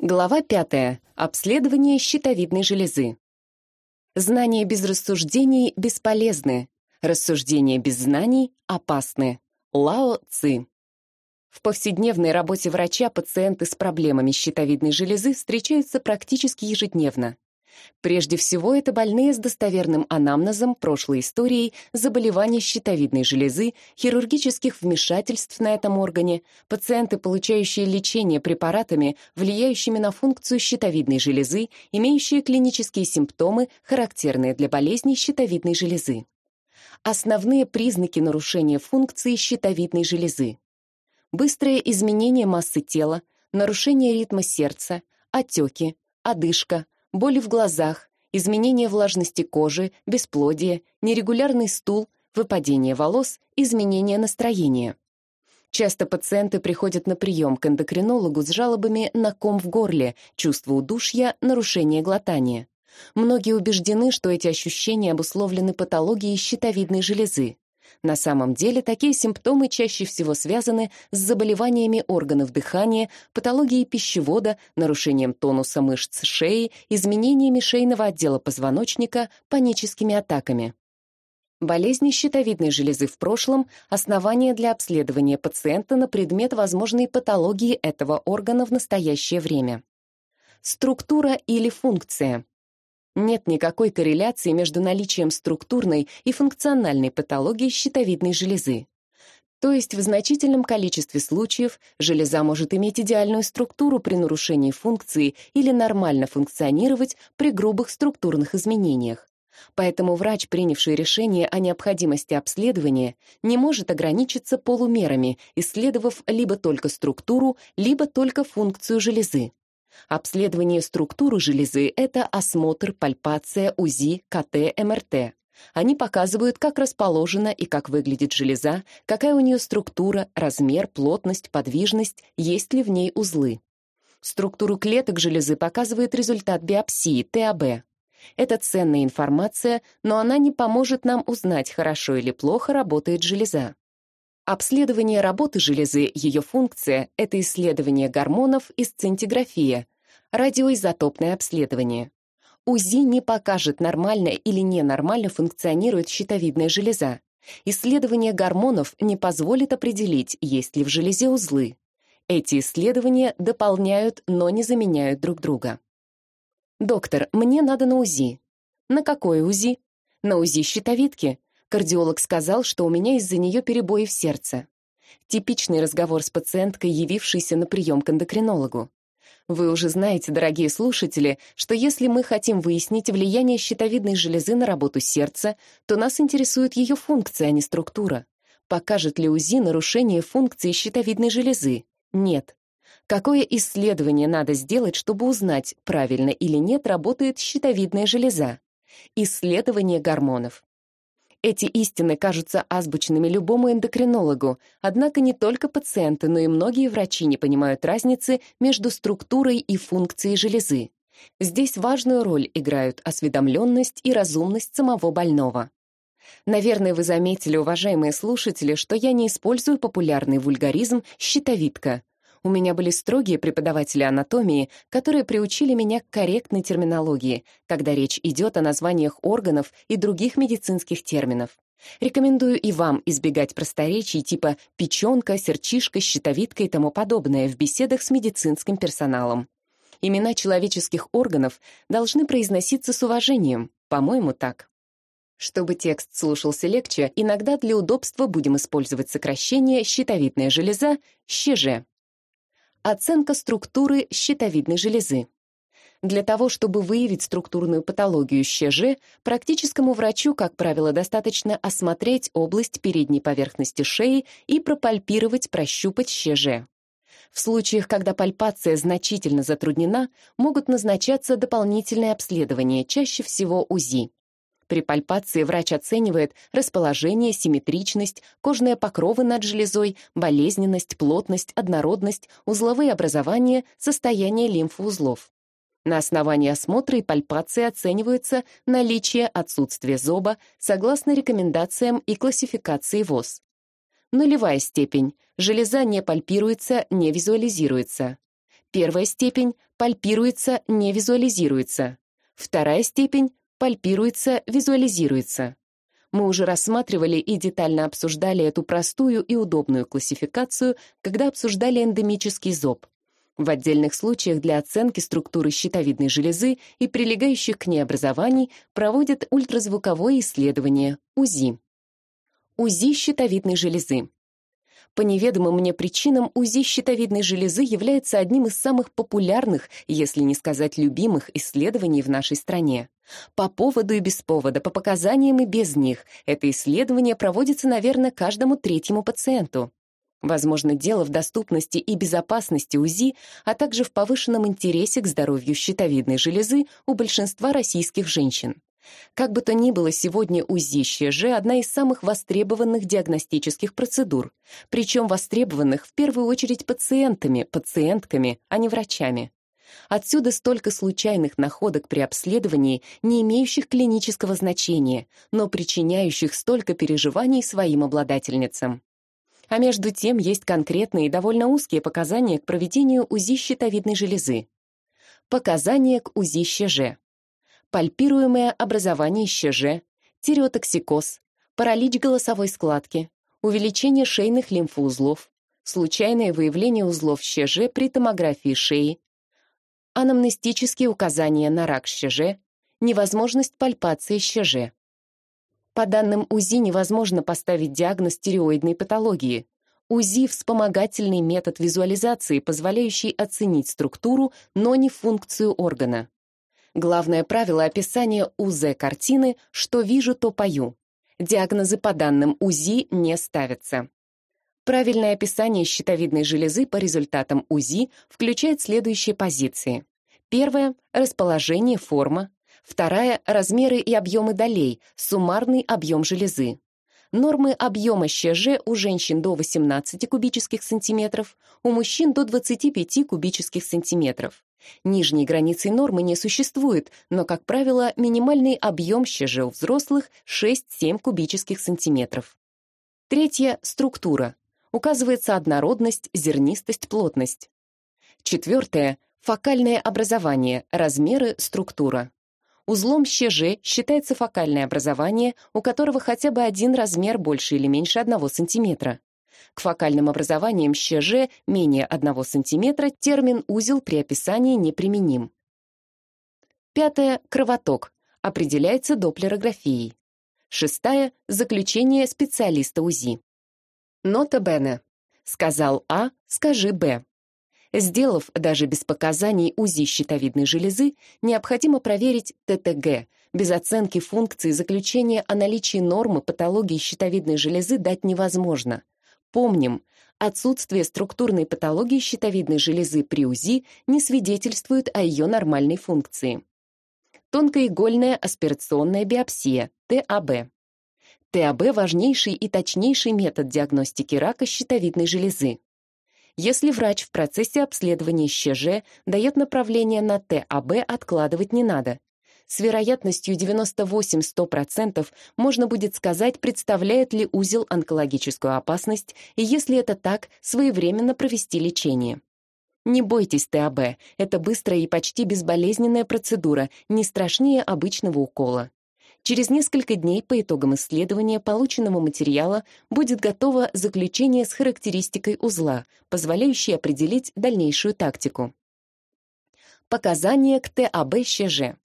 Глава пятая. Обследование щитовидной железы. Знания без рассуждений бесполезны. Рассуждения без знаний опасны. Лао Ци. В повседневной работе врача пациенты с проблемами щитовидной железы встречаются практически ежедневно. Прежде всего, это больные с достоверным анамнезом, прошлой историей, заболеваний щитовидной железы, хирургических вмешательств на этом органе, пациенты, получающие лечение препаратами, влияющими на функцию щитовидной железы, имеющие клинические симптомы, характерные для болезней щитовидной железы. Основные признаки нарушения функции щитовидной железы. Быстрое изменение массы тела, нарушение ритма сердца, отеки, одышка, боли в глазах, изменение влажности кожи, бесплодие, нерегулярный стул, выпадение волос, изменение настроения. Часто пациенты приходят на прием к эндокринологу с жалобами на ком в горле, чувство удушья, нарушение глотания. Многие убеждены, что эти ощущения обусловлены патологией щитовидной железы. На самом деле такие симптомы чаще всего связаны с заболеваниями органов дыхания, патологией пищевода, нарушением тонуса мышц шеи, изменениями шейного отдела позвоночника, паническими атаками. Болезни щитовидной железы в прошлом – основание для обследования пациента на предмет возможной патологии этого органа в настоящее время. Структура или функция. Нет никакой корреляции между наличием структурной и функциональной патологии щитовидной железы. То есть в значительном количестве случаев железа может иметь идеальную структуру при нарушении функции или нормально функционировать при грубых структурных изменениях. Поэтому врач, принявший решение о необходимости обследования, не может ограничиться полумерами, исследовав либо только структуру, либо только функцию железы. Обследование структуры железы — это осмотр, пальпация, УЗИ, КТ, МРТ. Они показывают, как расположена и как выглядит железа, какая у нее структура, размер, плотность, подвижность, есть ли в ней узлы. Структуру клеток железы показывает результат биопсии, ТАБ. Это ценная информация, но она не поможет нам узнать, хорошо или плохо работает железа. Обследование работы железы, ее функция — это исследование гормонов и сцинтиграфия, радиоизотопное обследование. УЗИ не покажет, нормально или ненормально функционирует щитовидная железа. Исследование гормонов не позволит определить, есть ли в железе узлы. Эти исследования дополняют, но не заменяют друг друга. «Доктор, мне надо на УЗИ». «На какое УЗИ?» «На УЗИ щитовидки. Кардиолог сказал, что у меня из-за нее перебои в сердце. Типичный разговор с пациенткой, явившейся на прием к эндокринологу. Вы уже знаете, дорогие слушатели, что если мы хотим выяснить влияние щитовидной железы на работу сердца, то нас интересует ее функция, а не структура. Покажет ли УЗИ нарушение функции щитовидной железы? Нет. Какое исследование надо сделать, чтобы узнать, правильно или нет работает щитовидная железа? Исследование гормонов. Эти истины кажутся азбучными любому эндокринологу, однако не только пациенты, но и многие врачи не понимают разницы между структурой и функцией железы. Здесь важную роль играют осведомленность и разумность самого больного. Наверное, вы заметили, уважаемые слушатели, что я не использую популярный вульгаризм «щитовидка». У меня были строгие преподаватели анатомии, которые приучили меня к корректной терминологии, когда речь идет о названиях органов и других медицинских терминов. Рекомендую и вам избегать просторечий типа «печенка», «серчишка», «щитовидка» и тому подобное в беседах с медицинским персоналом. Имена человеческих органов должны произноситься с уважением, по-моему, так. Чтобы текст слушался легче, иногда для удобства будем использовать сокращение «щитовидная железа» «щеже». Оценка структуры щитовидной железы. Для того, чтобы выявить структурную патологию ЩЖ, практическому врачу, как правило, достаточно осмотреть область передней поверхности шеи и пропальпировать, прощупать ЩЖ. В случаях, когда пальпация значительно затруднена, могут назначаться дополнительные обследования, чаще всего УЗИ. При пальпации врач оценивает расположение, симметричность, кожные покровы над железой, болезненность, плотность, однородность, узловые образования, состояние лимфоузлов. На основании осмотра и пальпации оценивается наличие отсутствия зоба согласно рекомендациям и классификации ВОЗ. Нулевая степень. Железа не пальпируется, не визуализируется. Первая степень пальпируется, не визуализируется. Вторая степень пальпируется, визуализируется. Мы уже рассматривали и детально обсуждали эту простую и удобную классификацию, когда обсуждали эндемический зоб. В отдельных случаях для оценки структуры щитовидной железы и прилегающих к ней образований проводят ультразвуковое исследование УЗИ. УЗИ щитовидной железы. По неведомым мне причинам УЗИ щитовидной железы является одним из самых популярных, если не сказать любимых, исследований в нашей стране. По поводу и без повода, по показаниям и без них, это исследование проводится, наверное, каждому третьему пациенту. Возможно, дело в доступности и безопасности УЗИ, а также в повышенном интересе к здоровью щитовидной железы у большинства российских женщин. Как бы то ни было, сегодня УЗИ ЩЖ – одна из самых востребованных диагностических процедур, причем востребованных в первую очередь пациентами, пациентками, а не врачами. Отсюда столько случайных находок при обследовании, не имеющих клинического значения, но причиняющих столько переживаний своим обладательницам. А между тем есть конкретные и довольно узкие показания к проведению УЗИ щитовидной железы. Показания к УЗИ ЩЖ пальпируемое образование ЩЖ, тиреотоксикоз, паралич голосовой складки, увеличение шейных лимфоузлов, случайное выявление узлов ЩЖ при томографии шеи, анамнестические указания на рак ЩЖ, невозможность пальпации ЩЖ. По данным УЗИ невозможно поставить диагноз тиреоидной патологии. УЗИ – вспомогательный метод визуализации, позволяющий оценить структуру, но не функцию органа. Главное правило описания УЗ-картины «что вижу, то пою». Диагнозы по данным УЗИ не ставятся. Правильное описание щитовидной железы по результатам УЗИ включает следующие позиции. Первая — расположение, форма. Вторая — размеры и объемы долей, суммарный объем железы. Нормы объема ЩЖ у женщин до 18 кубических сантиметров, у мужчин до 25 кубических сантиметров. Нижней границей нормы не существует, но, как правило, минимальный объем ЩЖ у взрослых 6-7 кубических сантиметров. Третье — структура. Указывается однородность, зернистость, плотность. Четвертое — фокальное образование, размеры, структура. Узлом ЩЖ считается фокальное образование, у которого хотя бы один размер больше или меньше 1 см. К фокальным образованиям ЩЖ менее 1 см термин «узел» при описании неприменим. Пятое — кровоток. Определяется доплерографией. Шестая — заключение специалиста УЗИ. Нота Бене. Сказал А, скажи Б. Сделав даже без показаний УЗИ щитовидной железы, необходимо проверить ТТГ. Без оценки функции заключения о наличии нормы патологии щитовидной железы дать невозможно. Помним, отсутствие структурной патологии щитовидной железы при УЗИ не свидетельствует о ее нормальной функции. Тонкоигольная аспирационная биопсия, ТАБ. ТАБ – важнейший и точнейший метод диагностики рака щитовидной железы. Если врач в процессе обследования ЩЖ дает направление на ТАБ, откладывать не надо. С вероятностью 98-100% можно будет сказать, представляет ли узел онкологическую опасность, и если это так, своевременно провести лечение. Не бойтесь ТАБ, это быстрая и почти безболезненная процедура, не страшнее обычного укола. Через несколько дней по итогам исследования полученного материала будет готово заключение с характеристикой узла, позволяющей определить дальнейшую тактику. Показания к ТАБ-ЩЖ.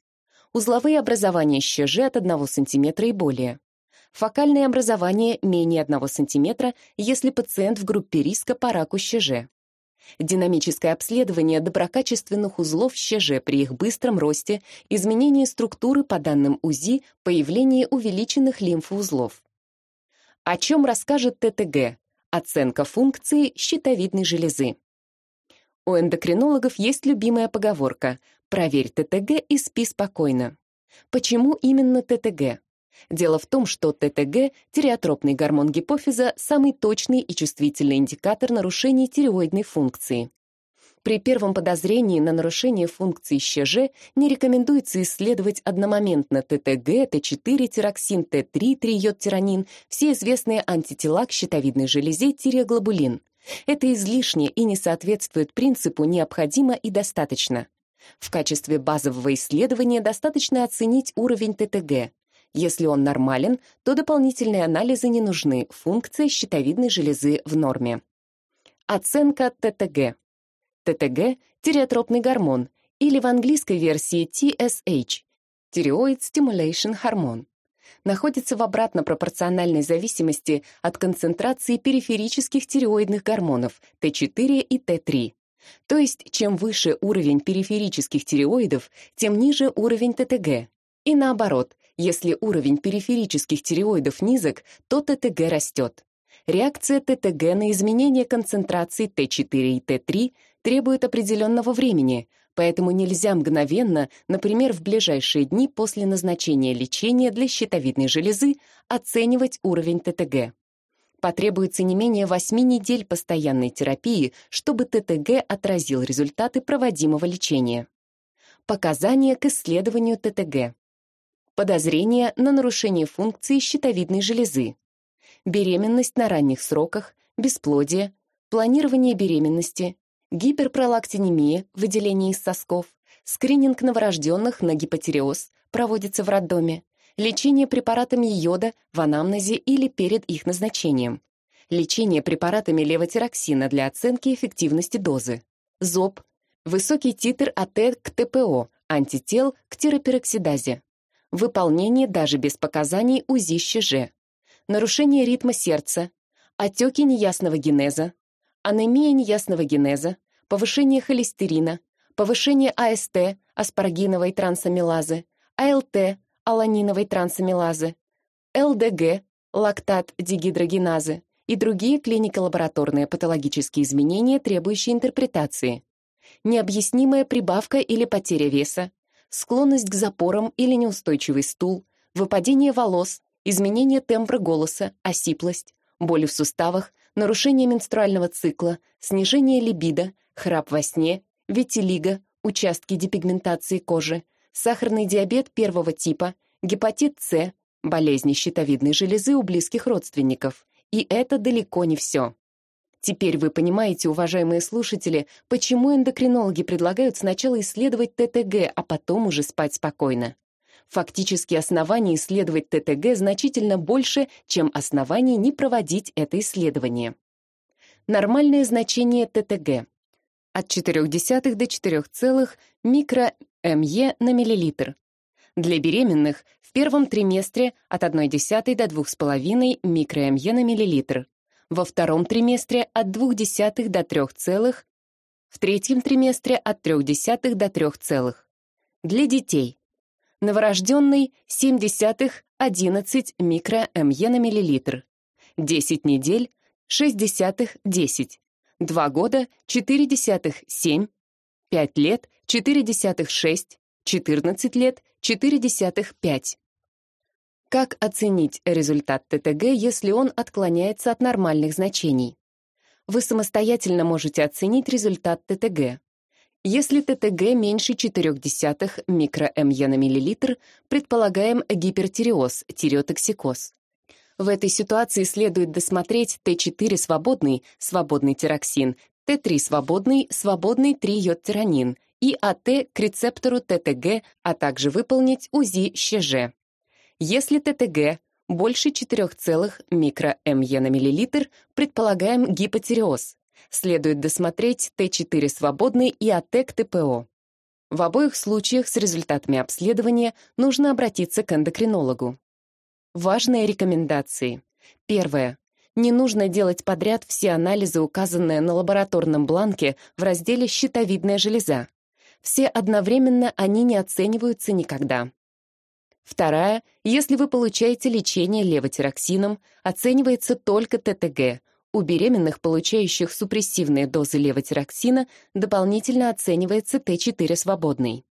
Узловые образования ЩЖ от 1 см и более. Фокальные образования менее 1 см, если пациент в группе риска по раку ЩЖ. Динамическое обследование доброкачественных узлов ЩЖ при их быстром росте, изменение структуры по данным УЗИ, появление увеличенных лимфоузлов. О чем расскажет ТТГ? Оценка функции щитовидной железы. У эндокринологов есть любимая поговорка «Проверь ТТГ и спи спокойно». Почему именно ТТГ? Дело в том, что ТТГ, тиреотропный гормон гипофиза, самый точный и чувствительный индикатор нарушений тиреоидной функции. При первом подозрении на нарушение функции ЩЖ не рекомендуется исследовать одномоментно ТТГ, Т4, тироксин, Т3, триодтиранин, все известные антитела к щитовидной железе, тиреоглобулин. Это излишне и не соответствует принципу «необходимо и достаточно». В качестве базового исследования достаточно оценить уровень ТТГ. Если он нормален, то дополнительные анализы не нужны, функция щитовидной железы в норме. Оценка ТТГ. ТТГ – тиреотропный гормон, или в английской версии TSH – Thyroid Stimulation Hormone находится в обратно пропорциональной зависимости от концентрации периферических тиреоидных гормонов Т4 и Т3. То есть, чем выше уровень периферических тиреоидов, тем ниже уровень ТТГ. И наоборот, если уровень периферических тиреоидов низок, то ТТГ растет. Реакция ТТГ на изменение концентрации Т4 и Т3 требует определенного времени, поэтому нельзя мгновенно, например, в ближайшие дни после назначения лечения для щитовидной железы, оценивать уровень ТТГ. Потребуется не менее 8 недель постоянной терапии, чтобы ТТГ отразил результаты проводимого лечения. Показания к исследованию ТТГ. Подозрение на нарушение функции щитовидной железы. Беременность на ранних сроках, бесплодие, планирование беременности, гиперпролактинемия, выделение из сосков, скрининг новорожденных на гипотиреоз проводится в роддоме, лечение препаратами йода в анамнезе или перед их назначением, лечение препаратами левотироксина для оценки эффективности дозы, ЗОП, высокий титр АТ к ТПО, антител к тиропероксидазе, выполнение даже без показаний УЗИ ЩЖ, нарушение ритма сердца, отеки неясного генеза, анемия неясного генеза, повышение холестерина, повышение АСТ, аспаргиновой трансамилазы, АЛТ, аланиновой трансамилазы, ЛДГ, лактат дигидрогеназы и другие клинико-лабораторные патологические изменения, требующие интерпретации. Необъяснимая прибавка или потеря веса, склонность к запорам или неустойчивый стул, выпадение волос, изменение тембра голоса, осиплость, боли в суставах, нарушение менструального цикла, снижение либидо, храп во сне, витилиго, участки депигментации кожи, сахарный диабет первого типа, гепатит С, болезни щитовидной железы у близких родственников. И это далеко не все. Теперь вы понимаете, уважаемые слушатели, почему эндокринологи предлагают сначала исследовать ТТГ, а потом уже спать спокойно. Фактически оснований исследовать ТТГ значительно больше, чем оснований не проводить это исследование. Нормальное значение ТТГ от 0,4 до 4, микро-МЕ на миллилитр. Для беременных в первом триместре от 1,1 до 2,5 микро-МЕ на миллилитр, во втором триместре от 0,2 до 3, в третьем триместре от 0,3 до 3. Для детей Новорожденный 0,7-11 микро-МЕ на миллилитр. 10 недель 0,6-10. 2 года 0,4-7. 5 лет 0,4-6. 14 лет 0,4-5. Как оценить результат ТТГ, если он отклоняется от нормальных значений? Вы самостоятельно можете оценить результат ТТГ. Если ТТГ меньше 0,4 микро-МЕ на миллилитр, предполагаем гипертиреоз, тиреотоксикоз. В этой ситуации следует досмотреть Т4 свободный, свободный тироксин, Т3 свободный, свободный трийодтиронин и АТ к рецептору ТТГ, а также выполнить УЗИ ЩЖ. Если ТТГ больше 4, микро-МЕ на миллилитр, предполагаем гипотиреоз, следует досмотреть Т4 свободный и АТЭК ТПО. В обоих случаях с результатами обследования нужно обратиться к эндокринологу. Важные рекомендации. Первое. Не нужно делать подряд все анализы, указанные на лабораторном бланке в разделе «Щитовидная железа». Все одновременно они не оцениваются никогда. Вторая. Если вы получаете лечение левотироксином, оценивается только ТТГ, у беременных, получающих супрессивные дозы левотироксина, дополнительно оценивается Т4 свободный.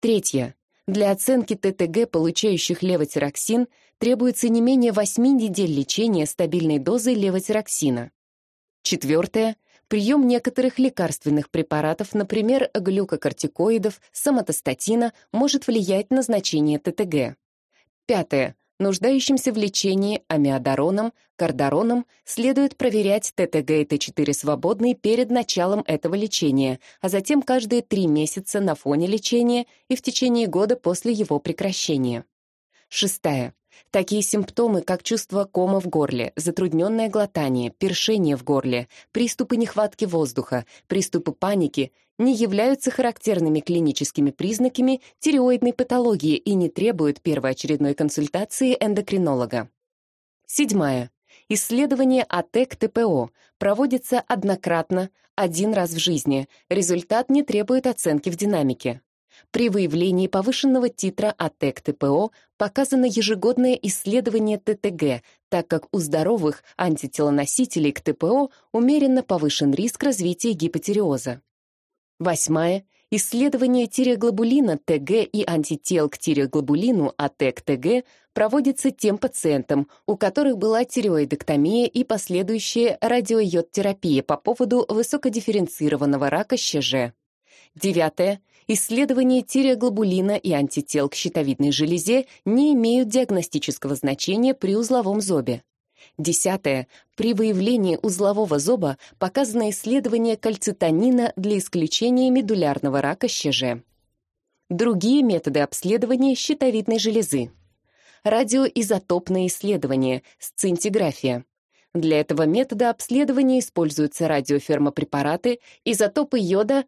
Третье. Для оценки ТТГ, получающих левотироксин, требуется не менее 8 недель лечения стабильной дозой левотироксина. Четвертое. Прием некоторых лекарственных препаратов, например, глюкокортикоидов, соматостатина, может влиять на значение ТТГ. Пятое. Нуждающимся в лечении амиодароном, кардароном, следует проверять ТТГ и Т4 свободный перед началом этого лечения, а затем каждые три месяца на фоне лечения и в течение года после его прекращения. Шестая. Такие симптомы, как чувство кома в горле, затрудненное глотание, першение в горле, приступы нехватки воздуха, приступы паники, не являются характерными клиническими признаками тиреоидной патологии и не требуют первоочередной консультации эндокринолога. Седьмая. Исследование АТЭК-ТПО проводится однократно, один раз в жизни. Результат не требует оценки в динамике. При выявлении повышенного титра АТЭК-ТПО показано ежегодное исследование ТТГ, так как у здоровых антителоносителей к ТПО умеренно повышен риск развития гипотиреоза. Восьмая. Исследование тиреоглобулина ТГ и антител к тиреоглобулину АТЭК-ТГ проводится тем пациентам, у которых была тиреоидектомия и последующая радиойодтерапия по поводу высокодифференцированного рака ЩЖ. Девятое. Исследования тиреоглобулина и антител к щитовидной железе не имеют диагностического значения при узловом зобе. Десятое. При выявлении узлового зоба показано исследование кальцитонина для исключения медулярного рака ЩЖ. Другие методы обследования щитовидной железы. Радиоизотопное исследование, сцинтиграфия. Для этого метода обследования используются радиофермопрепараты, изотопы йода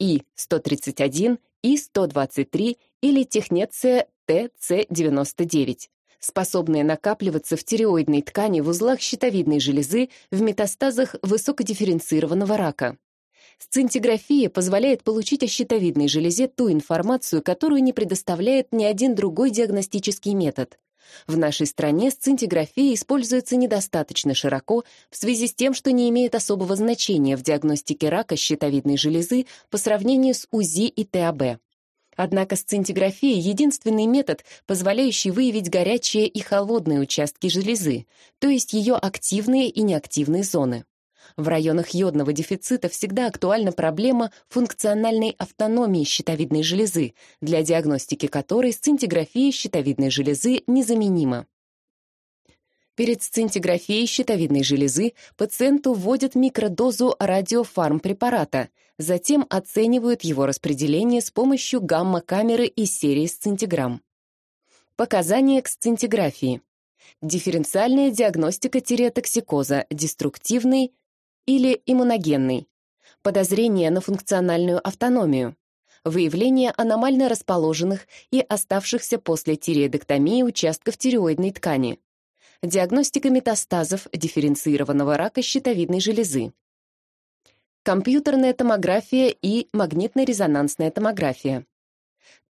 И-131, И-123 или технеция ТЦ-99 способные накапливаться в тиреоидной ткани в узлах щитовидной железы в метастазах высокодифференцированного рака. Сцинтиграфия позволяет получить о щитовидной железе ту информацию, которую не предоставляет ни один другой диагностический метод. В нашей стране сцинтиграфия используется недостаточно широко в связи с тем, что не имеет особого значения в диагностике рака щитовидной железы по сравнению с УЗИ и ТАБ. Однако сцинтиграфия — единственный метод, позволяющий выявить горячие и холодные участки железы, то есть ее активные и неактивные зоны. В районах йодного дефицита всегда актуальна проблема функциональной автономии щитовидной железы, для диагностики которой сцинтиграфия щитовидной железы незаменима. Перед сцинтиграфией щитовидной железы пациенту вводят микродозу радиофармпрепарата, затем оценивают его распределение с помощью гамма-камеры из серии сцинтиграмм. Показания к сцинтиграфии. Дифференциальная диагностика тиреотоксикоза, деструктивный или иммуногенный. Подозрение на функциональную автономию. Выявление аномально расположенных и оставшихся после тиреоидектомии участков тиреоидной ткани диагностика метастазов дифференцированного рака щитовидной железы, компьютерная томография и магнитно-резонансная томография.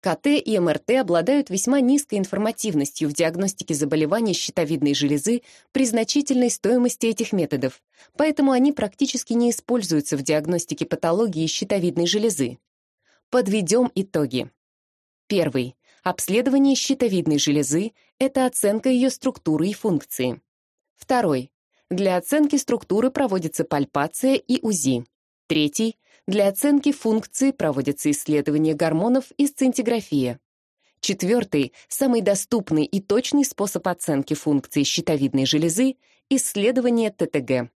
КТ и МРТ обладают весьма низкой информативностью в диагностике заболеваний щитовидной железы при значительной стоимости этих методов, поэтому они практически не используются в диагностике патологии щитовидной железы. Подведем итоги. Первый. Обследование щитовидной железы — это оценка ее структуры и функции. Второй. Для оценки структуры проводится пальпация и УЗИ. Третий. Для оценки функции проводятся исследования гормонов и сцинтиграфия. Четвертый, самый доступный и точный способ оценки функции щитовидной железы — исследование ТТГ.